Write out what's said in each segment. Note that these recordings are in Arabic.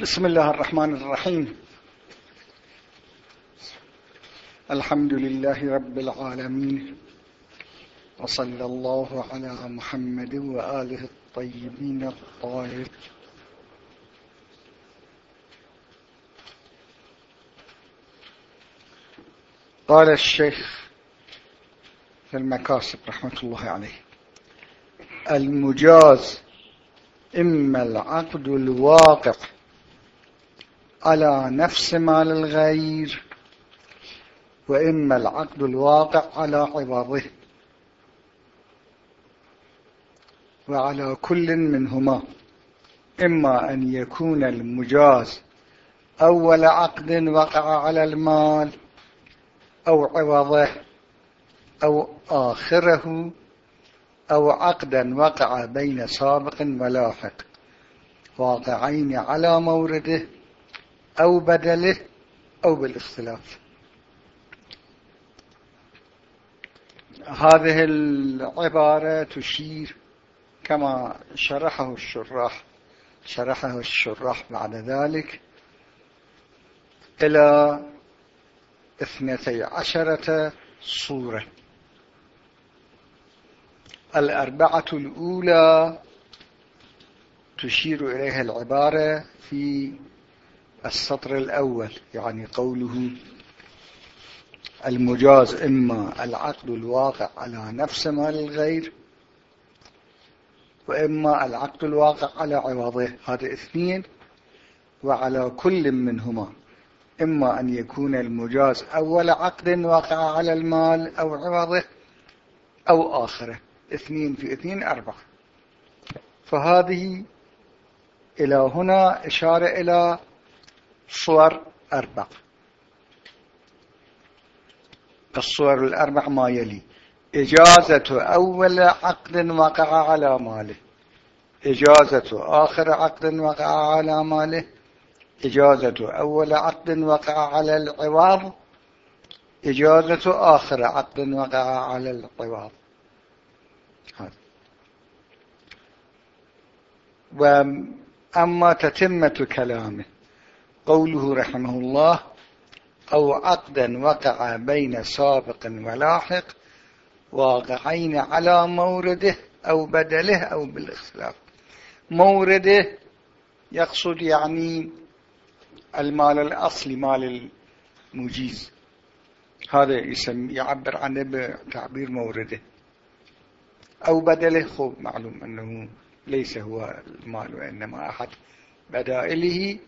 بسم الله الرحمن الرحيم. الحمد لله رب العالمين. وصلى الله على محمد وآله الطيبين الطاهرين. قال الشيخ في المكاسب رحمة الله عليه المجاز إما العقد الواقع على نفس مال الغير وإما العقد الواقع على عوضه وعلى كل منهما إما أن يكون المجاز أول عقد وقع على المال أو عوضه أو آخره أو عقدا وقع بين سابق ولاحق واقعين على مورده أو بدله أو بالاختلاف. هذه العبارة تشير كما شرحه الشراح شرحه الشراح بعد ذلك إلى اثنتي عشرة صورة الأربعة الأولى تشير إليها العبارة في السطر الأول يعني قوله المجاز إما العقد الواقع على نفس مال الغير وإما العقد الواقع على عوضه. هذا اثنين وعلى كل منهما. إما أن يكون المجاز أول عقد واقع على المال أو عوضه أو آخره. اثنين في اثنين أربعة. فهذه إلى هنا إشارة إلى صور أربع. الصور الأربع ما يلي. إجازة أول عقد وقع على ماله. إجازة آخر عقد وقع على ماله. إجازة أول عقد وقع على العوض إجازة آخر عقد وقع على العوض وأما تتمة كلامه. قوله رحمه الله أو عقدا وقع بين سابق ولاحق واقعين على مورده أو بدله أو بالاختلاف مورده يقصد يعني المال الأصلي مال المجيز. هذا يسمي يعبر عنه بتعبير مورده. أو بدله خب معلوم أنه ليس هو المال وإنما أحد بدائله.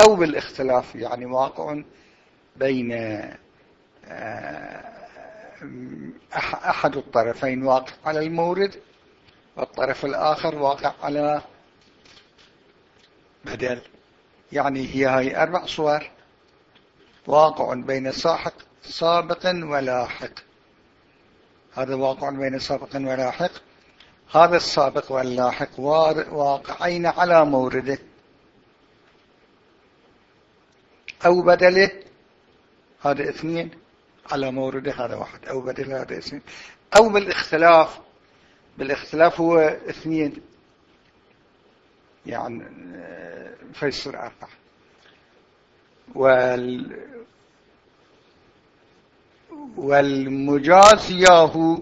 أو بالاختلاف يعني واقع بين آه، أحد الطرفين واقع على المورد والطرف الآخر واقع على بدل. يعني هي هاي أربع صور واقع بين ساحق سابق ولاحق. هذا واقع بين سابق ولاحق. هذا السابق واللاحق واقعين على مورده أو بدلة؟ هذا اثنين على مورده هذا واحد أو بدلة هذا اثنين. أو بالاختلاف بالاختلاف هو اثنين. يعني فيصير أربعة. وال والمجاز ياهو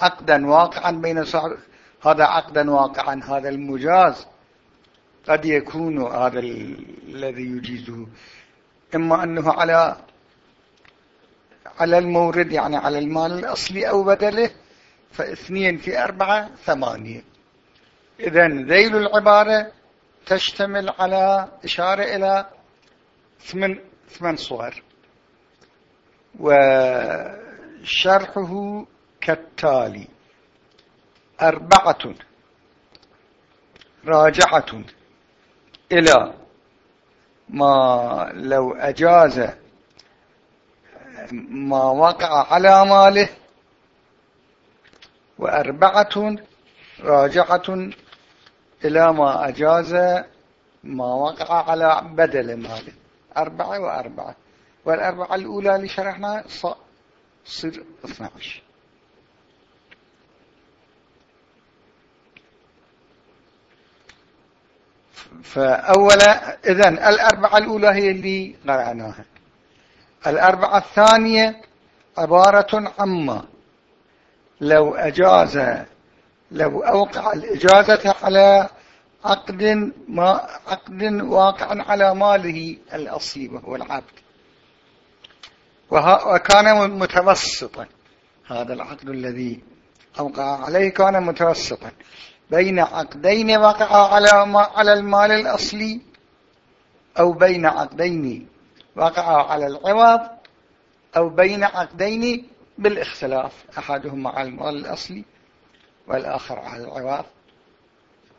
عقدا واقعا بين صاحب هذا عقدا واقعا هذا المجاز قد يكون هذا الذي يجيزه. إما أنه على على المورد يعني على المال الأصلي أو بدله فاثنين في أربعة ثمانية. إذا ذيل العبارة تشتمل على إشارة إلى ثمن, ثمن صور وشرحه كالتالي أربعة راجعة. إلى ما لو أجاز ما وقع على ماله وأربعة راجعة إلى ما أجاز ما وقع على بدل ماله أربعة وأربعة والأربعة الأولى اللي شرحنا صير 12 فأولا إذن الأربعة الأولى هي اللي قرأناها. الأربعة الثانية عبارة عما لو أجاز لو أوقع الإجازة على عقد ما عقد واقع على ماله الأصلي وهو العبد وكان متوسطا. هذا العقد الذي أوقع عليه كان متوسطا. بين عقدين وقعا على على المال الأصلي أو بين عقدين وقعا على العوض أو بين عقدين بالإختلاف أحدهما على المال الأصلي والآخر على العوض.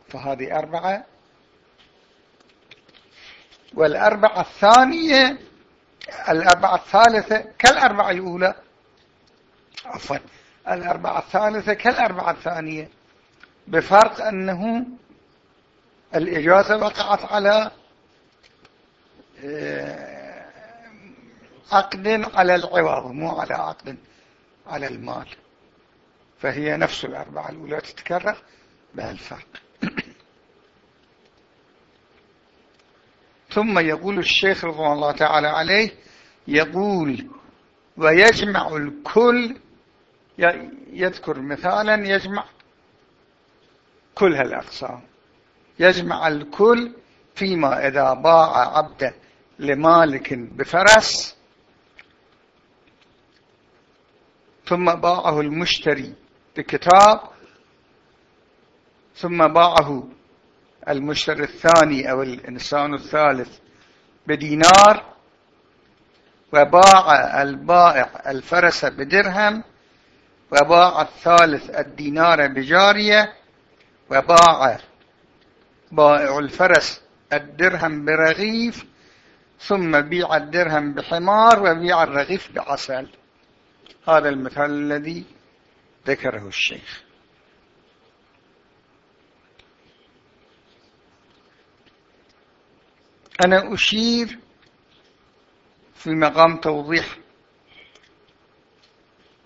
فهذه أربعة. والأربعة الثانية الأربعة الثالثة كالأربعة الأولى. عفوا. الأربعة الثالثة كالأربعة الثانية. بفرق أنه الإجازة وقعت على آه، عقد على العوض مو على عقد على المال. فهي نفس الأربعة الأولى تتكرر بهالفرق. ثم يقول الشيخ رضوان الله تعالى عليه يقول ويجمع الكل يذكر مثالا يجمع كل هالأقسام. يجمع الكل فيما إذا باع عبدا لمالك بفرس ثم باعه المشتري بكتاب ثم باعه المشتري الثاني أو الإنسان الثالث بدينار وباع البائع الفرس بدرهم وباع الثالث الدينار بجارية وباع بائع الفرس الدرهم برغيف ثم بيع الدرهم بحمار وبيع الرغيف بعسل. هذا المثال الذي ذكره الشيخ. أنا أشير في مقام توضيح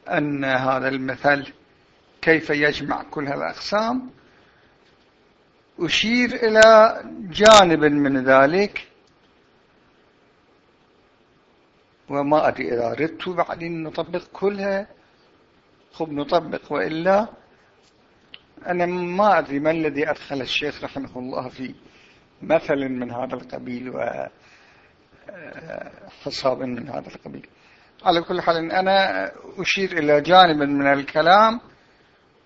أن هذا المثل كيف يجمع كل هالأقسام أشير إلى جانب من ذلك وما أدري إذا أردت بعدين نطبق كلها خب نطبق وإلا أنا ما أدري ما الذي أدخل الشيخ رحمه الله في مثل من هذا القبيل وحصاب من هذا القبيل. على كل حال أنا أشير إلى جانب من الكلام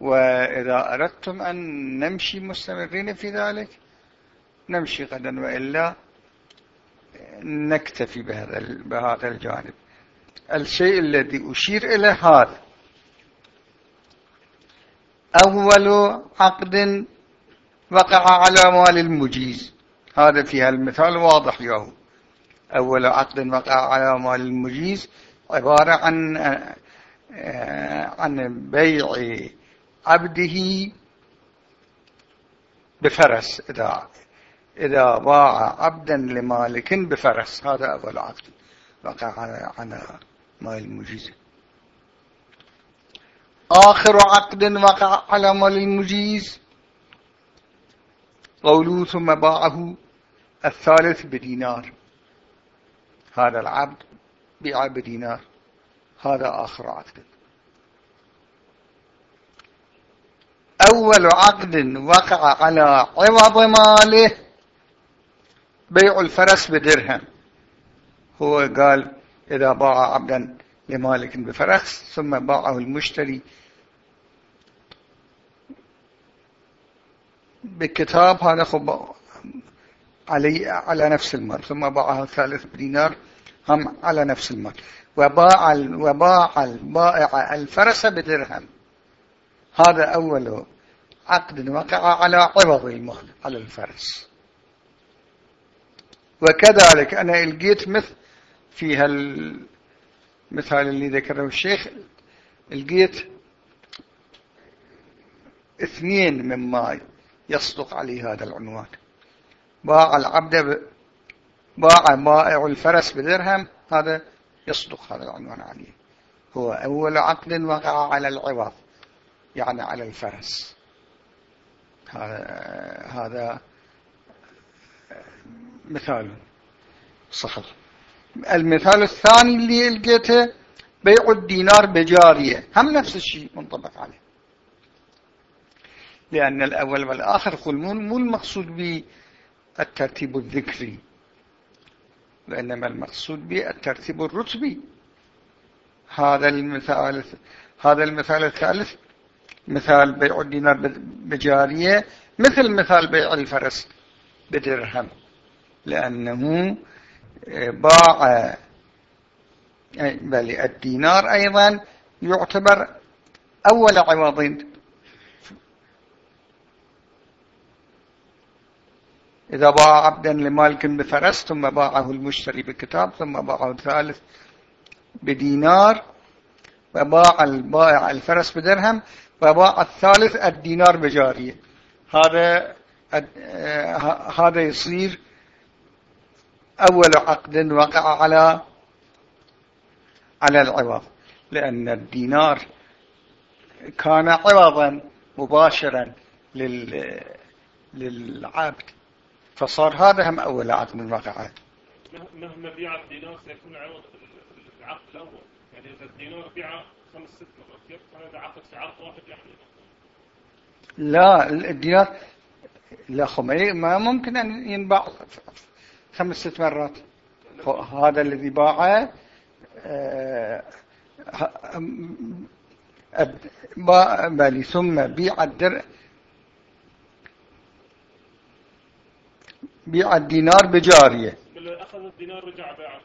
وإذا أردتم أن نمشي مستمرين في ذلك نمشي غدا وإلا نكتفي بهذا بهذا الجانب. الشيء الذي أشير إليه هذا أول عقد وقع على مال المجيز. هذا في المثال واضح ياهو أول عقد وقع على مال المجيز عبارة عن عن بيع عبده بفرس إذا إذا باع عبدا لمالك بفرس. هذا أول عقد وقع على مال المجيز. آخر عقد وقع على مال المجيز. قوله ثم باعه الثالث بدينار. هذا العبد بيع بدينار هذا آخر عقد. أول عقد وقع على عوض ماله بيع الفرس بدرهم. هو قال إذا باع عبدا لمالك بفرس ثم باعه المشتري بكتاب هذا علي على نفس المال ثم باعه الثالث بدينار هم على نفس المال. وباع وباع البائع الفرس بدرهم. هذا أول عقد وقع على عوض على الفرس. وكذلك أنا لقيت مثل في هالمثال اللي ذكره الشيخ. لقيت اثنين مما يصدق عليه هذا العنوان. باع العبد ب... باع بائع الفرس بدرهم هذا يصدق هذا العنوان عليه. هو أول عقد وقع على العوض. يعني على الفرس. هذا مثال صحيح. المثال الثاني اللي لقيته بيع الدينار بجارية. هم نفس الشيء منطبق عليه. لأن الأول والآخر قل مو المقصود بالترتيب الذكري وإنما المقصود بالترتيب الرتبي. هذا المثال هذا المثال الثالث مثال بيع الدينار بجارية مثل مثال بيع الفرس بدرهم لأنه باع بل الدينار أيضا يعتبر أول عوض. إذا باع عبدا لمالك بفرس ثم باعه المشتري بكتاب ثم باعه الثالث بدينار وباع البائع الفرس بدرهم وباع الثالث الدينار بجارية. هذا هذا يصير أول عقد وقع على على العوض لأن الدينار كان عوضا مباشرا للعبد. فصار هذا هم أول عقد من وقع مهما بيع الدينار سيكون عوض العقد الأول. يعني إذا الدينار بيع خمس ست مرات هذا عقد في عقد واحد يعني لا الدينار لا خمي ما ممكن أن ينباع خمس ست مرات. هذا الذي باعه آه، بالي ثم بيع الدر بيع الدينار بجارية. أخذ الدينار رجع باع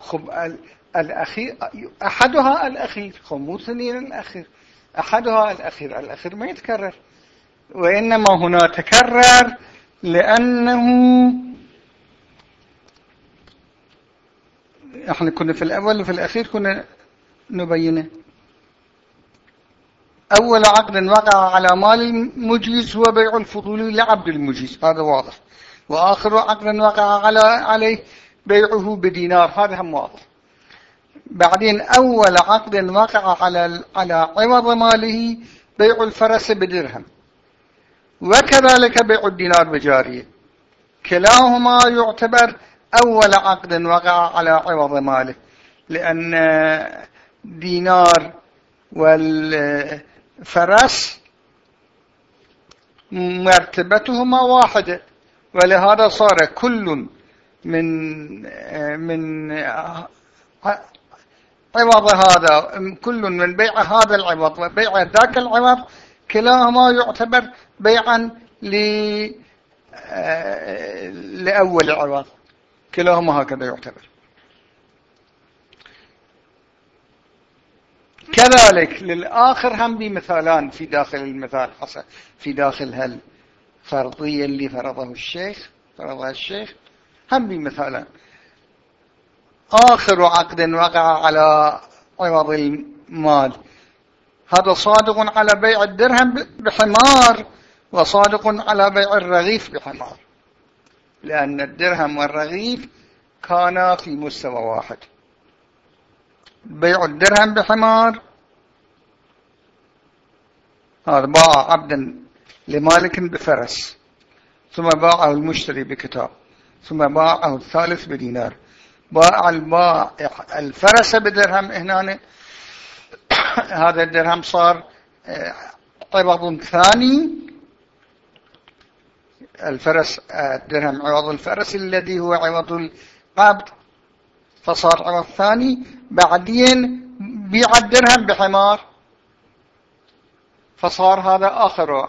خب الأخير أحدها الأخير خمو سنين الأخير. أحدها الأخير الأخير ما يتكرر. وإنما هنا تكرر لأنه إحنا كنا في الأول وفي الأخير كنا نبينه أول عقد وقع على مال المجيز هو بيع الفضول لعبد المجيز هذا واضح. وآخر عقد وقع على عليه بيعه بدينار هذا هم واضح. بعدين أول عقد وقع على على عوض ماله بيع الفرس بدرهم. وكذلك بيع الدينار بجارية. كلاهما يعتبر أول عقد وقع على عوض ماله لأن دينار والفرس مرتبتهما واحدة ولهذا صار كل من من عوض هذا. كل من بيع هذا العوض وبيع ذاك العوض كلاهما يعتبر بيعا ل لأول عوض كلاهما هكذا يعتبر. كذلك للآخر هم بمثالان في داخل المثال حصل. في داخل هالفرضية اللي فرضه الشيخ فرضها الشيخ هم بمثالان آخر عقد وقع على عوض المال. هذا صادق على بيع الدرهم بحمار وصادق على بيع الرغيف بحمار. لأن الدرهم والرغيف كانا في مستوى واحد. بيع الدرهم بحمار هذا باع عبدا لمالك بفرس ثم باعه المشتري بكتاب. ثم باعه الثالث بدينار. باع البائع الفرس بدرهم هنا هذا الدرهم صار آه، عوض ثاني. الفرس الدرهم عوض الفرس الذي هو عوض القبض. فصار عوض ثاني. بعدين بيع الدرهم بحمار. فصار هذا آخر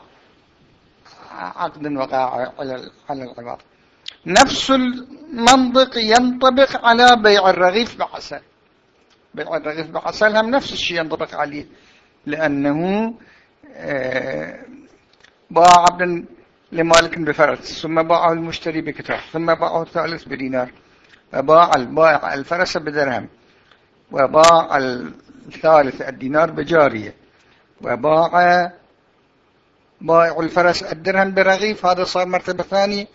عقد وقع على العوض. نفس المنطق ينطبق على بيع الرغيف بعسل. بيع الرغيف بعسل هم نفس الشيء ينطبق عليه لأنه آه، باع عبدا لمالك بفرس ثم باعه المشتري بكتاب ثم باعه الثالث بدينار وباع البائع الفرس بدرهم وباع الثالث الدينار بجارية وباع بائع الفرس الدرهم برغيف هذا صار مرتبة ثانية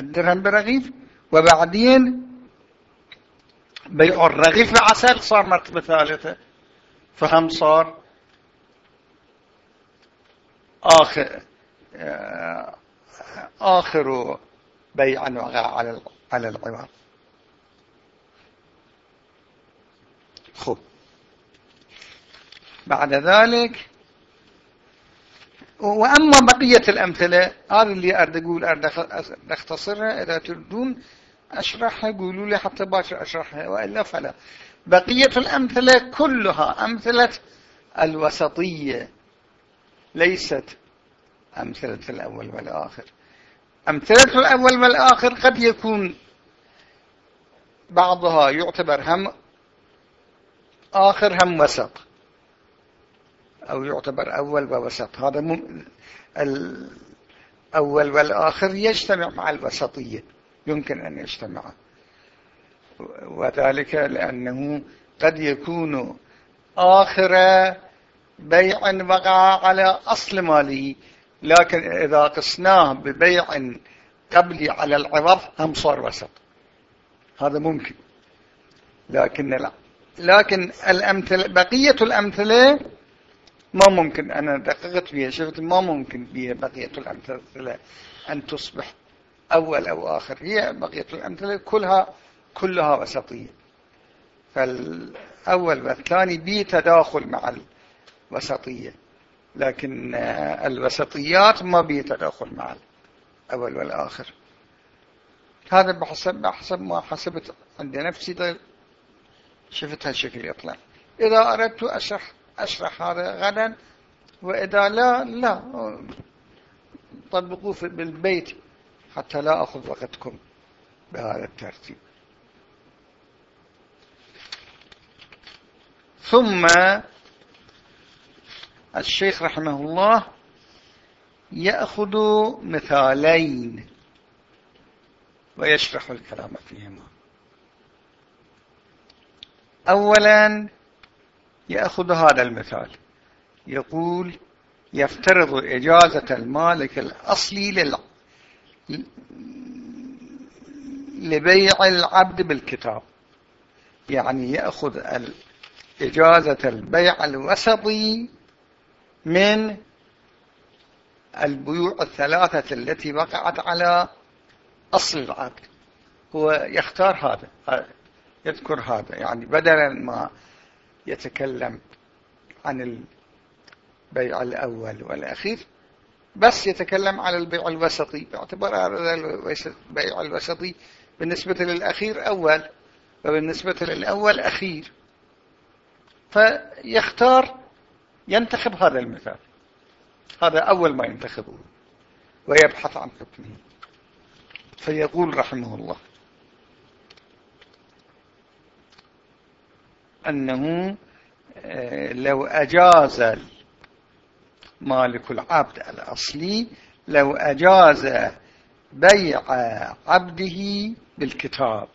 الدرهم برغيف وبعدين بيع الرغيف بعسل صار مرتبة ثالثة. فهم صار آخر آه، آخر بيع على على العوض خب بعد ذلك وأما بقية الأمثلة هذا اللي أرد أقول أرد أختصرها إذا تردون أشرحها قولوا لي حتى باشر أشرحها وإلا فلا. بقية الأمثلة كلها أمثلة الوسطية ليست أمثلة الأول والآخر. أمثلة الأول والآخر قد يكون بعضها يعتبر هم آخر هم وسط. أو يعتبر أول ووسط. هذا مم... الأول والآخر يجتمع مع الوسطية. يمكن أن يجتمع. وذلك لأنه قد يكون آخر بيع وقع على أصل ماله. لكن إذا قسناه ببيع قبلي على العوض هم صار وسط. هذا ممكن. لكن لا. لكن الأمثلة بقية الأمثلة ما ممكن. أنا دققت فيها شفت ما ممكن فيها بقية الأمثلة أن تصبح أول أو آخر. هي بقية الأمثلة كلها كلها وسطية. فالأول والثاني بي تداخل مع الوسطية لكن الوسطيات ما بي تداخل مع الأول والآخر. هذا بحسب, بحسب ما حسبت عند نفسي شفت هالشكل يطلع. إذا أردت أشرح أشرح هذا غدا وإذا لا لا. طبقوه بالبيت حتى لا أخذ وقتكم بهذا الترتيب. ثم الشيخ رحمه الله يأخذ مثالين ويشرح الكلام فيهما. أولا يأخذ هذا المثال. يقول يفترض إجازة المالك الأصلي لل... لبيع العبد بالكتاب. يعني يأخذ إجازة البيع الوسطي من البيوع الثلاثة التي وقعت على أصل العبد. هو يختار هذا يذكر هذا. يعني بدلا ما يتكلم عن البيع الأول والأخير بس يتكلم على البيع الوسطي. باعتبار هذا البيع الوسطي بالنسبة للأخير أول وبالنسبة للأول أخير. فيختار ينتخب هذا المثال. هذا أول ما ينتخبه ويبحث عن حكمه. فيقول رحمه الله أنه آه، لو أجاز مالك العبد الأصلي لو أجاز بيع عبده بالكتاب.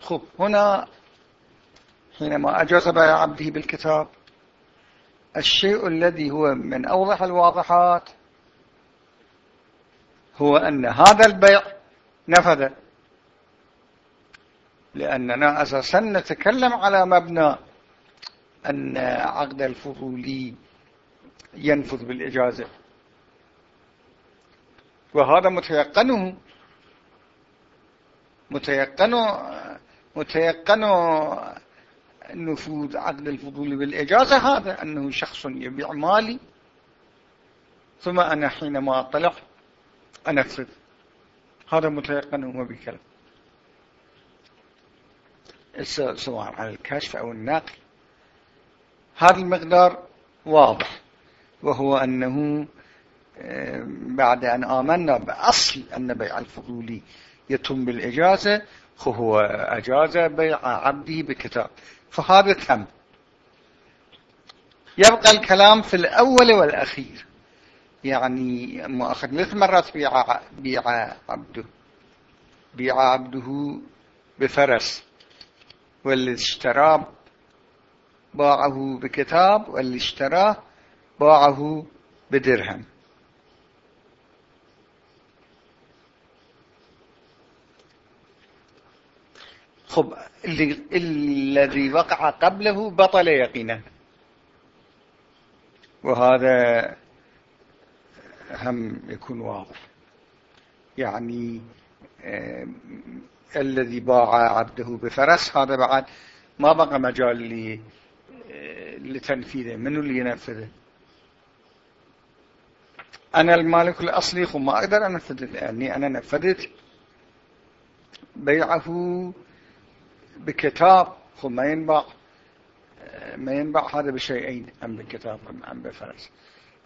خب هنا حينما أجاز بيع عبده بالكتاب الشيء الذي هو من أوضح الواضحات هو أن هذا البيع نفذ. لأننا أساسا نتكلم على مبنى أن عقد الفضولي ينفذ بالإجازة. وهذا متيقنه متيقن متيقن نفوذ عقد الفضول بالإجازة هذا أنه شخص يبيع مالي. ثم أنا حينما أطلع أنفذ. هذا متيقن هو بكلام سواء على الكشف أو النقل هذا المقدار واضح وهو أنه بعد أن آمنا بأصل أن بيع الفضولي يتم بالإجازة هو أجاز بيع عبده بكتاب. فهذا تم يبقى الكلام في الأول والأخير. يعني أخذ ثلاث مرات بيع, بيع عبده. بيع عبده بفرس. واللي اشتراه باعه بكتاب واللي اشتراه باعه بدرهم. خب الذي وقع قبله بطل يقينا. وهذا هم يكون واضح. يعني آه، الذي باع عبده بفرس هذا بعد ما بقى مجال آه، لتنفيذه. منو اللي ينفذه؟ أنا المالك الأصلي ما أقدر أنفذه لأني أنا نفذت بيعه بكتاب. خب ما ينبع ما ينبع هذا بشيئين أم بكتاب أم بفرس.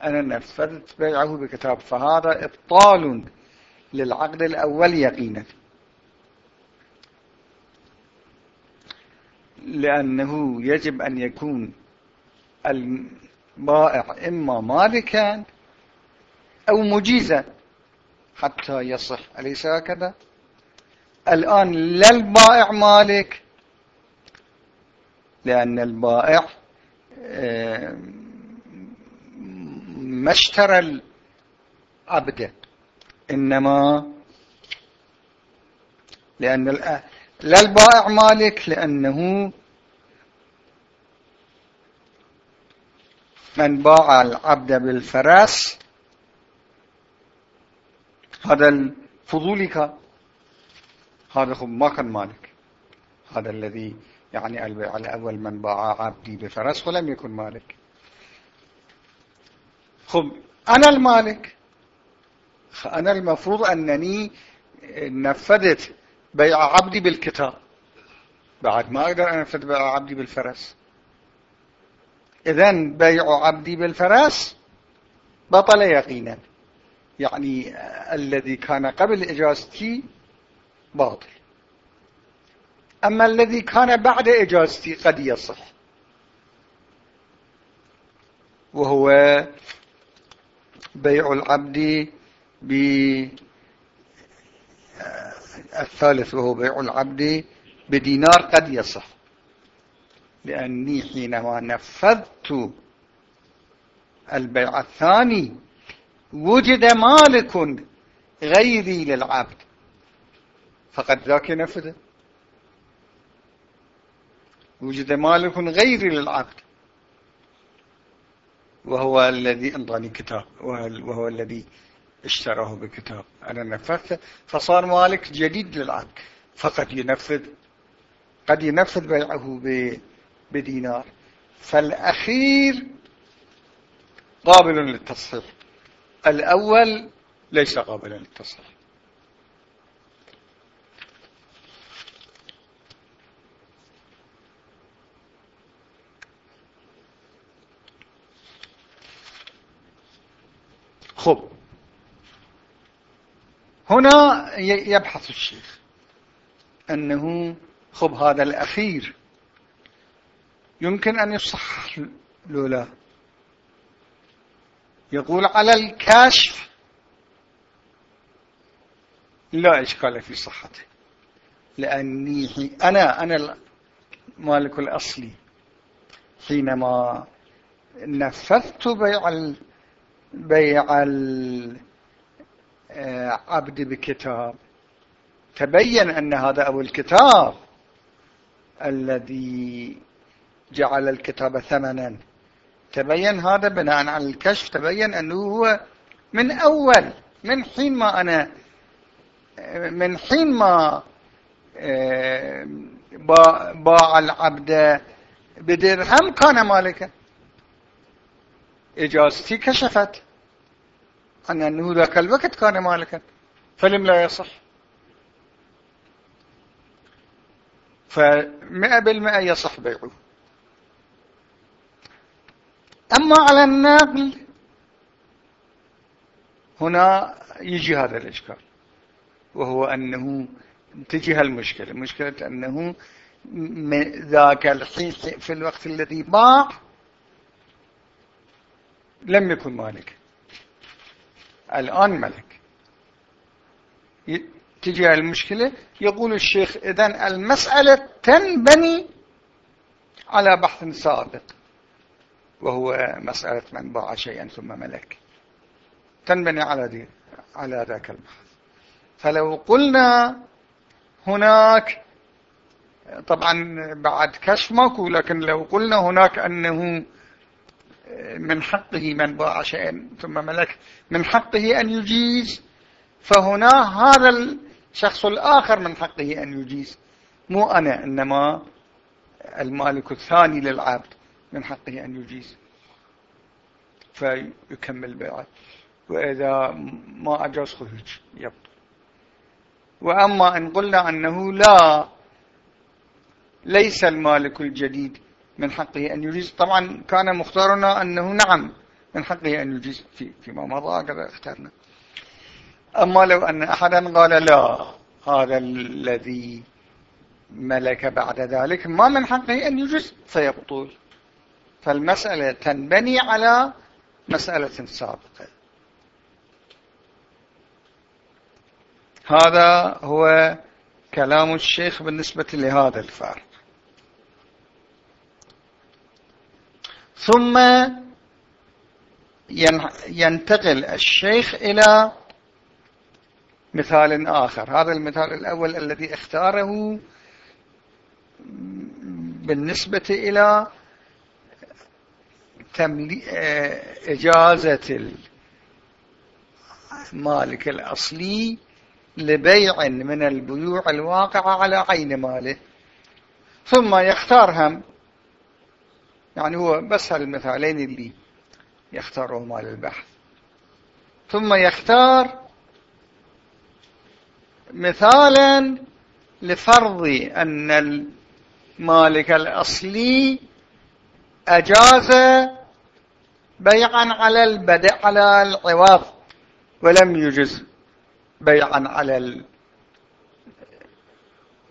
أنا نفذت بيعه بكتاب فهذا إبطال للعقد الأول يقينا. لأنه يجب أن يكون البائع إما مالكا أو مجيزا حتى يصح أليس هكذا؟ الآن لا البائع مالك لأن البائع ما اشترى العبد إنما لأن لا البائع مالك لأنه من باع العبد بالفرس هذا الفضولي هذا خب ما كان مالك. هذا الذي يعني البيع الأول من باع عبدي بفرس ولم يكن مالك. خب أنا المالك. أنا المفروض أنني نفذت بيع عبدي بالكتاب. بعد ما أقدر أنفذ بيع عبدي بالفرس. إذن بيع عبدي بالفرس بطل يقينا. يعني الذي كان قبل إجازتي باطل. أما الذي كان بعد إجازتي قد يصح. وهو بيع العبد الثالث وهو بيع العبد بدينار قد يصح. لأني حينما نفذت البيع الثاني وجد مالك غيري للعبد. فقد ذاك نفذه. وجد مالك غيري للعبد. وهو الذي أنطاني كتاب وهو الذي اشتراه بكتاب. أنا نفذت. فصار مالك جديد للعبد فقد ينفذ قد ينفذ بيعه بدينار. فالأخير قابل للتصحيح. الأول ليس قابلا للتصحيح. خب. هنا يبحث الشيخ أنه خب هذا الأخير. يمكن أن يصح لولا. يقول على الكشف لا إشكال في صحته. لأني أنا أنا المالك الأصلي. حينما نفذت بيع بيع العبد بكتاب. تبين أن هذا أبو الكتاب الذي جعل الكتاب ثمنا. تبين هذا بناء على الكشف. تبين أنه هو من أول من حين ما أنا من حين ما باع العبد بدرهم كان مالكا. إجازتي كشفت. عن أنه ذاك الوقت كان مالكا. فلم لا يصح. فمئة بالمئة يصح بيعه أما على النقل هنا يجي هذا الإشكال. وهو أنه تجي هالمشكلة. مشكلة أنه ذاك الحين في الوقت الذي باع لم يكن مالك. الآن ملك. تجي المشكلة يقول الشيخ إذن المسألة تنبني على بحث سابق وهو مسألة من باع شيئا ثم ملك. تنبني على دي على ذاك البحث. فلو قلنا هناك طبعا بعد كشف ماكو لكن لو قلنا هناك أنه من حقه من باع شيئا ثم ملك. من حقه أن يجيز. فهنا هذا الشخص الآخر من حقه أن يجيز. مو أنا إنما المالك الثاني للعبد من حقه أن يجيز. فيكمل بيعه وإذا ما أجاز خروج يبطل وأما إن قلنا أنه لا ليس المالك الجديد من حقه أن يجيز. طبعا كان مختارنا أنه نعم من حقه أن يجيز في فيما مضى. هكذا اخترنا. أما لو أن أحدا قال لا هذا الذي ملك بعد ذلك ما من حقه أن يجيز فيبطل فالمسألة تنبني على مسألة سابقة. هذا هو كلام الشيخ بالنسبة لهذا الفارق ثم ينتقل الشيخ إلى مثال آخر. هذا المثال الأول الذي اختاره بالنسبة إلى إجازة المالك الأصلي لبيع من البيوع الواقعة على عين ماله. ثم يختار هم يعني هو بس هالمثالين اللي يختارهما للبحث ثم يختار مثالا لفرض أن المالك الأصلي أجاز بيعا على البدء على العوض ولم يجز بيعا على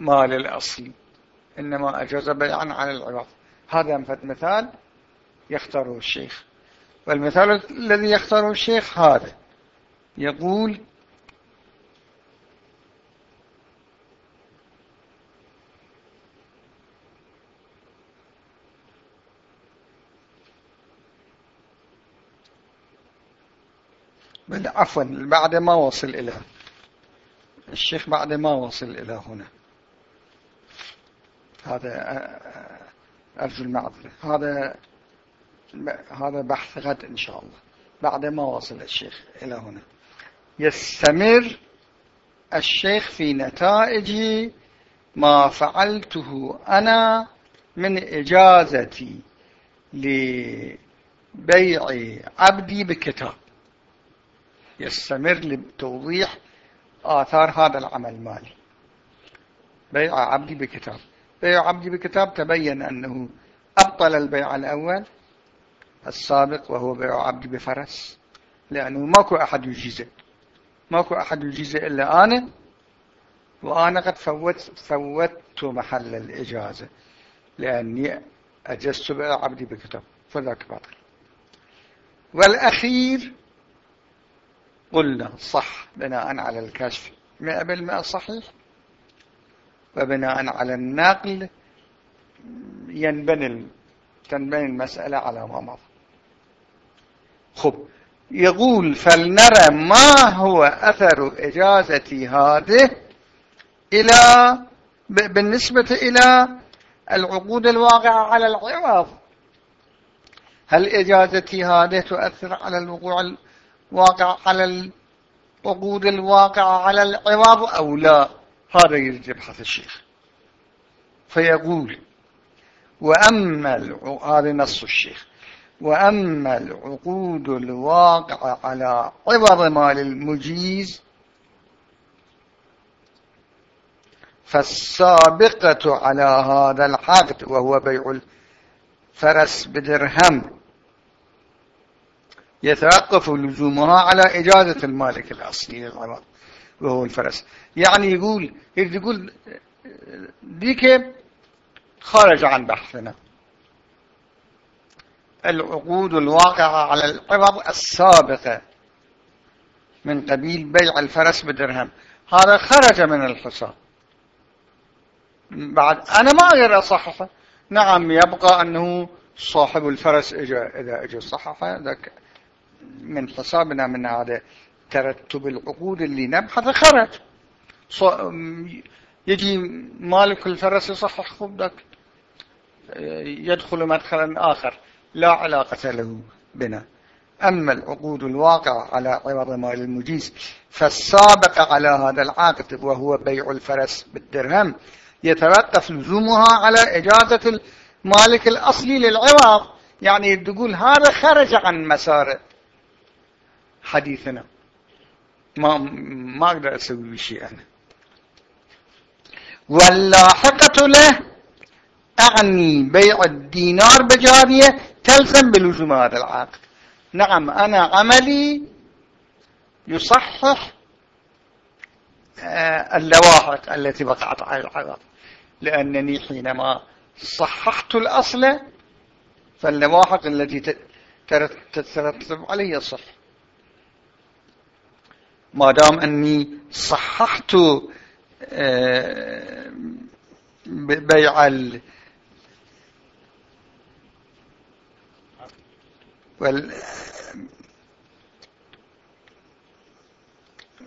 المال الأصلي إنما أجاز بيعا على العوض. هذا مثال يختاره الشيخ. والمثال الذي يختاره الشيخ هذا. يقول بل عفوا بعد ما وصل إلى الشيخ بعد ما وصل إلى هنا. هذا أرجو المعذرة هذا هذا بحث غد إن شاء الله. بعد ما وصل الشيخ إلى هنا. يستمر الشيخ في نتائج ما فعلته أنا من إجازتي لبيع عبدي بكتاب. يستمر لتوضيح آثار هذا العمل مالي. بيع عبدي بكتاب. بيع عبدي بكتاب تبين أنه أبطل البيع الأول السابق وهو بيع عبدي بفرس لأنه ماكو أحد يجيزه. ماكو أحد يجيزه إلا أنا وأنا قد فوت فوتت محل الإجازة لأني أجزت بيع عبدي بكتاب فذاك باطل. والأخير قلنا صح بناء على الكشف. مئة بالمئة صحيح؟ وبناء على النقل ينبني تنبني المسألة على ما مضى. خب يقول فلنرى ما هو أثر إجازة هذه إلى بالنسبة إلى العقود الواقعة على العوض. هل إجازتي هذه تؤثر على الوقوع الواقع على العقود الواقعة على العوض أو لا؟ هذا يريد يبحث الشيخ. فيقول وأما هذا نص الشيخ. وأما العقود الواقعة على عوض مال المجيز فالسابقة على هذا العقد وهو بيع الفرس بدرهم يتوقف لزومها على إجازة المالك الأصلي للعوض. وهو الفرس. يعني يقول يقول ديك خرج عن بحثنا. العقود الواقعة على العوض السابقة من قبيل بيع الفرس بدرهم. هذا خرج من الحساب بعد أنا ما أقدر أصححه. نعم يبقى أنه صاحب الفرس إجا إذا إجا ذاك من حسابنا من هذا ترتب العقود اللي نبحث خرج. يجي مالك الفرس يصحح خبك يدخل مدخلا آخر. لا علاقة له بنا. أما العقود الواقعة على عوض مال المجيز فالسابق على هذا العقد وهو بيع الفرس بالدرهم يتوقف لزومها على إجازة المالك الأصلي للعوض. يعني تقول هذا خرج عن مسار حديثنا. ما ما أقدر أسوي شيء أنا. واللاحقة له أعني بيع الدينار بجارية تلزم بلزوم هذا العقد. نعم أنا عملي يصحح آه، اللواحق التي وقعت على العقد. لأنني حينما صححت الأصل فاللواحق التي تترتب عليه صح ما دام أني صححت آه، بيع ال وال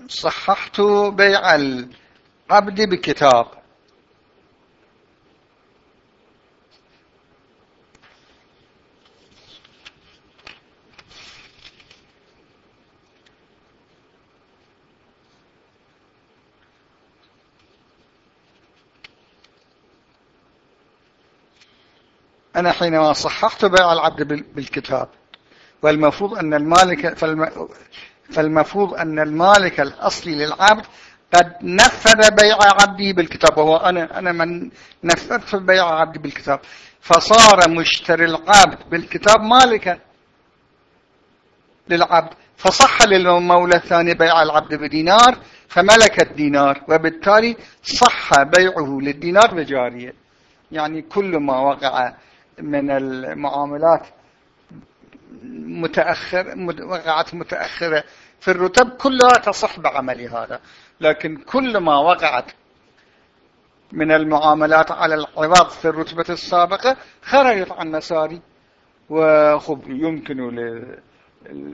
صححت بيع العبد بكتاب. أنا حينما صححت بيع العبد بالكتاب والمفروض أن المالك فالمفروض أن المالك الأصلي للعبد قد نفذ بيع عبدي بالكتاب وهو أنا أنا من نفذت بيع عبدي بالكتاب. فصار مشتري العبد بالكتاب مالكا للعبد فصح للمولى الثاني بيع العبد بدينار فملك الدينار وبالتالي صح بيعه للدينار بجارية. يعني كل ما وقع من المعاملات متأخر وقعت متأخرة في الرتب كلها تصح بعمل هذا. لكن كل ما وقعت من المعاملات على العوض في الرتبة السابقة خرجت عن مساري. وخب يمكن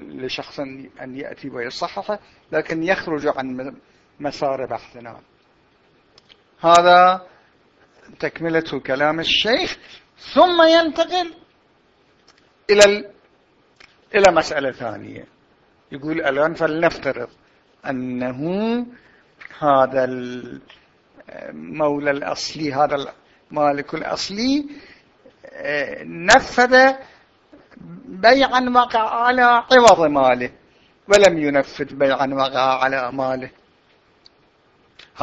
لشخص أن يأتي ويصححه لكن يخرج عن مسار بحثنا. هذا تكملة كلام الشيخ. ثم ينتقل إلى إلى مسألة ثانية. يقول الآن فلنفترض أنه هذا المولى الأصلي هذا المالك الأصلي نفذ بيعا وقع على عوض ماله ولم ينفذ بيعا وقع على ماله.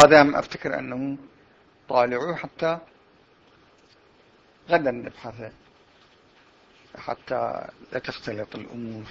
هذا أفتكر أنه طالعوا حتى غدا نبحث حتى لا تختلط الأمور.